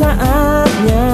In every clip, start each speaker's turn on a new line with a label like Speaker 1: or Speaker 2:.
Speaker 1: saatnya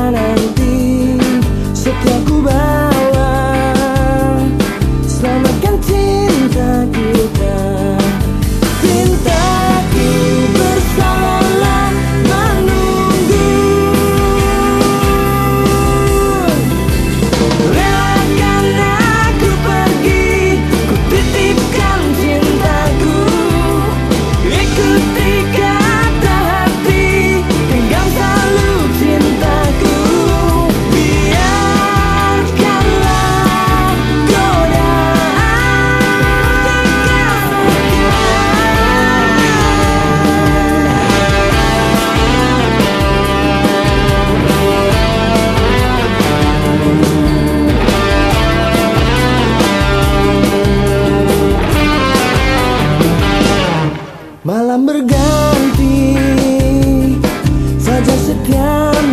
Speaker 1: Malam berganti Saja sekian